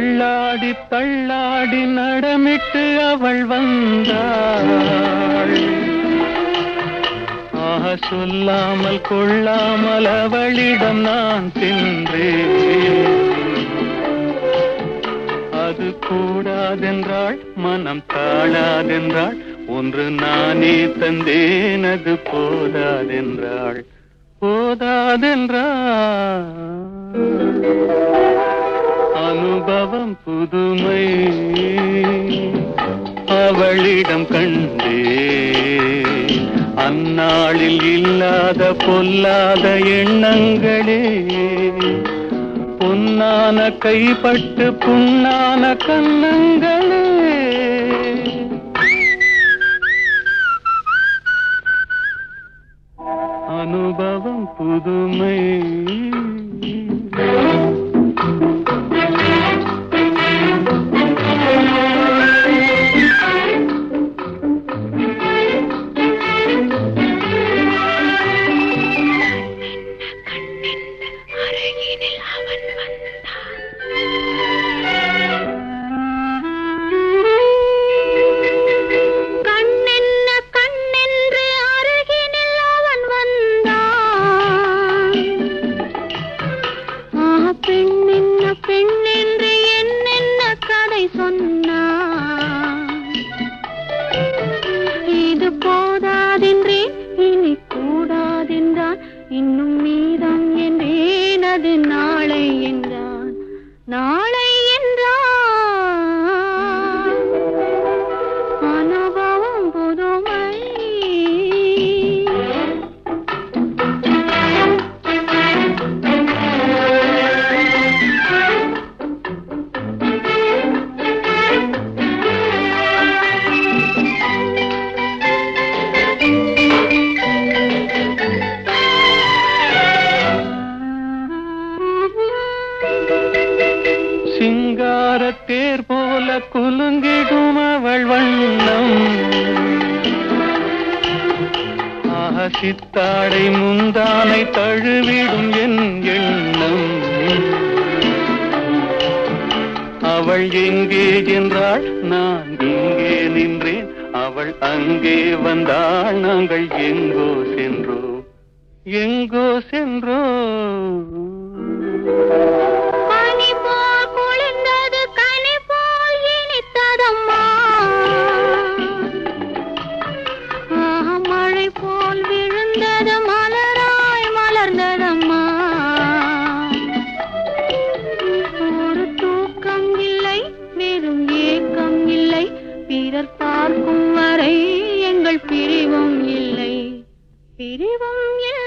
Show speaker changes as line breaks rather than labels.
தள்ளாடி தள்ளாடி நடமிட்டு அவள் வந்தாள். ஆக சொல்லாமல் கொள்ளாமல் அவளிடம் நான் சென்றேன். அது கூடாதென்றாள் மனம் தாழாதென்றாள் ஒன்று நானே தந்தேன் அது போதாதென்றாள். போதாதென்றாள். அனுபவம் புதுமை. அவளிடம் கண்டே. அந்நாளில் இல்லாத பொல்லாத எண்ணங்களே. பொன்னான கைப்பட்டு புண்ணான கண்ணங்களே அனுபவம் புதுமை. சிங்கார தேர் போல குலுங்கிடும் அவள் வண்ணம். ஆக சித்தாடை முந்தானை தழுவிடும் என் எண்ணம். அவள் எங்கே என்றாள் நான் இங்கே நின்றேன். அவள் அங்கே வந்தாள் நாங்கள் எங்கோ சென்றோ. எங்கோ சென்றோ. பார்க்கும் வரை எங்கள் பிரிவும் இல்லை. பிரிவும் இல்லை